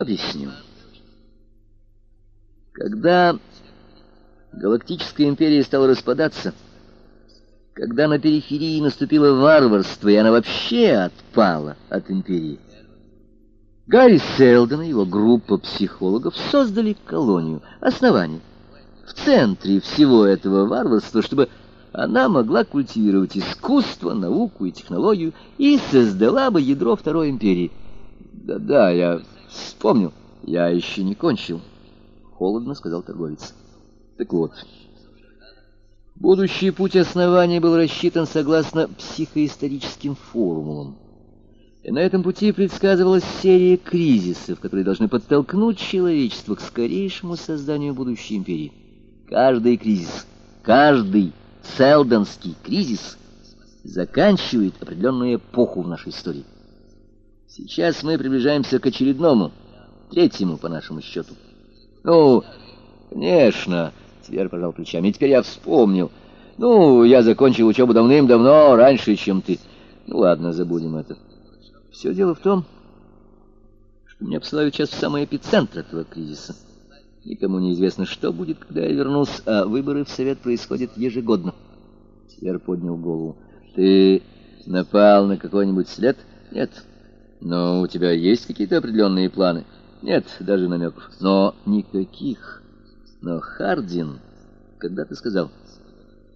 Объясню. Когда Галактическая империя стала распадаться, когда на периферии наступило варварство, и она вообще отпала от империи, Гарри Селдон и его группа психологов создали колонию, основание, в центре всего этого варварства, чтобы она могла культивировать искусство, науку и технологию и создала бы ядро Второй империи. Да-да, я Вспомнил. Я еще не кончил. Холодно сказал торговец. Так вот. Будущий путь основания был рассчитан согласно психоисторическим формулам. И на этом пути предсказывалась серия кризисов, которые должны подтолкнуть человечество к скорейшему созданию будущей империи. Каждый кризис, каждый селдонский кризис заканчивает определенную эпоху в нашей истории. Сейчас мы приближаемся к очередному, третьему по нашему счету. Ну, конечно, Твер пожал плечами. Теперь я вспомнил. Ну, я закончил учебу давным-давно, раньше, чем ты. Ну, ладно, забудем это. Все дело в том, что меня посылают сейчас в самый эпицентр этого кризиса. Никому не известно, что будет, когда я вернусь, а выборы в совет происходят ежегодно. Твер поднял голову. Ты напал на какой-нибудь след? Нет. Но у тебя есть какие-то определенные планы? Нет, даже намеков. Но никаких. Но Хардин когда ты сказал,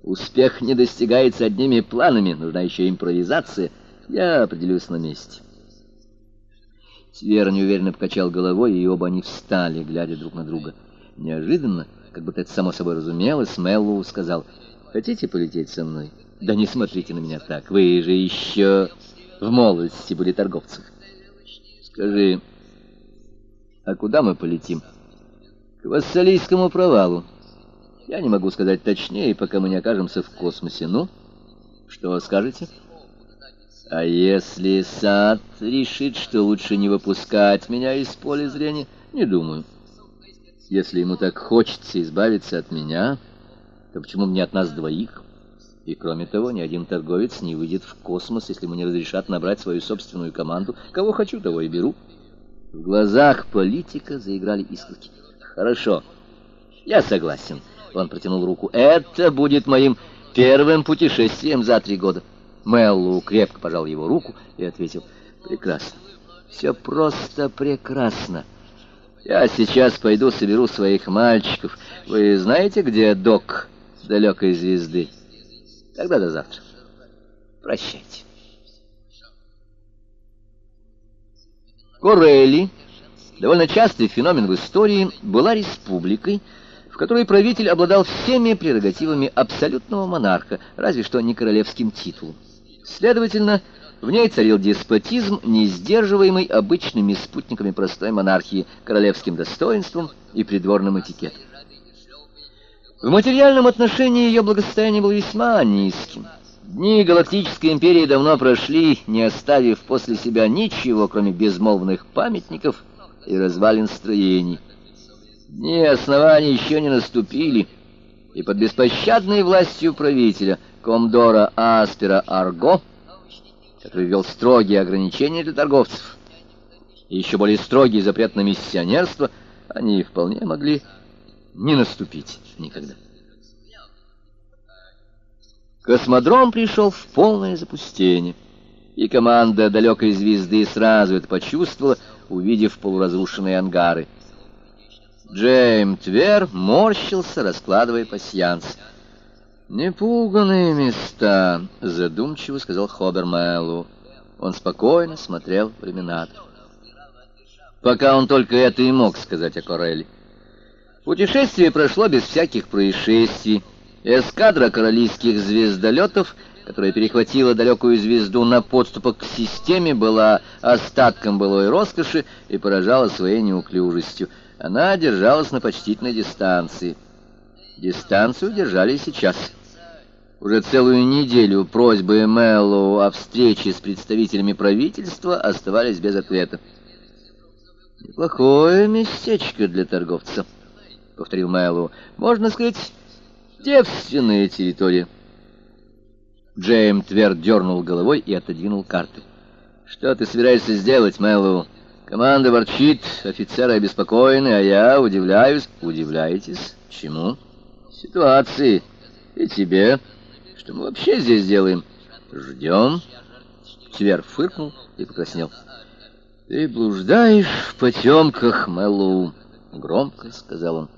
успех не достигается одними планами, нужна еще импровизация, я определюсь на месте. Твер неуверенно покачал головой, и оба они встали, глядя друг на друга. Неожиданно, как будто это само собой разумелось, Меллоу сказал, «Хотите полететь со мной?» «Да не смотрите на меня так, вы же еще в молодости были торговцем». Скажи, а куда мы полетим? К Вассалийскому провалу. Я не могу сказать точнее, пока мы не окажемся в космосе. Ну, что скажете? А если Сад решит, что лучше не выпускать меня из поля зрения? Не думаю. Если ему так хочется избавиться от меня, то почему мне от нас двоих? И кроме того, ни один торговец не выйдет в космос, если ему не разрешат набрать свою собственную команду. Кого хочу, того и беру. В глазах политика заиграли искорки. Хорошо, я согласен. Он протянул руку. Это будет моим первым путешествием за три года. Меллу крепко пожал его руку и ответил. Прекрасно. Все просто прекрасно. Я сейчас пойду соберу своих мальчиков. Вы знаете, где док далекой звезды? Тогда до завтра. Прощайте. Корелли, довольно частый феномен в истории, была республикой, в которой правитель обладал всеми прерогативами абсолютного монарха, разве что не королевским титулом. Следовательно, в ней царил деспотизм, не сдерживаемый обычными спутниками простой монархии, королевским достоинством и придворным этикетом. В материальном отношении ее благосостояние было весьма низким. Дни Галактической империи давно прошли, не оставив после себя ничего, кроме безмолвных памятников и развалин строений. Дни основания еще не наступили, и под беспощадной властью правителя, комдора Аспера Арго, который ввел строгие ограничения для торговцев, и еще более строгий запрет на миссионерство, они вполне могли не наступить никогда. Космодром пришел в полное запустение, и команда далекой звезды сразу это почувствовала, увидев полуразрушенные ангары. Джейм Твер морщился, раскладывая пасьянс. «Непуганные места», — задумчиво сказал Хобер Мэллоу. Он спокойно смотрел в иллюминатор. Пока он только это и мог сказать о Корелли. Путешествие прошло без всяких происшествий. Эскадра королевских звездолетов, которая перехватила далекую звезду на подступах к системе, была остатком былой роскоши и поражала своей неуклюжестью. Она держалась на почтительной дистанции. Дистанцию держали сейчас. Уже целую неделю просьбы Мэллоу о встрече с представителями правительства оставались без ответа. «Неплохое местечко для торговца», — повторил Мэллоу. «Можно сказать, девственная территория». Джейм тверд дернул головой и отодвинул карты. «Что ты собираешься сделать, Мэллоу?» Команда ворчит, офицеры обеспокоены, а я удивляюсь. Удивляетесь? Чему? Ситуации. И тебе. Что мы вообще здесь делаем? Ждем. Твер фыркнул и покраснел. Ты блуждаешь в потемках, Мэллоу, громко сказал он.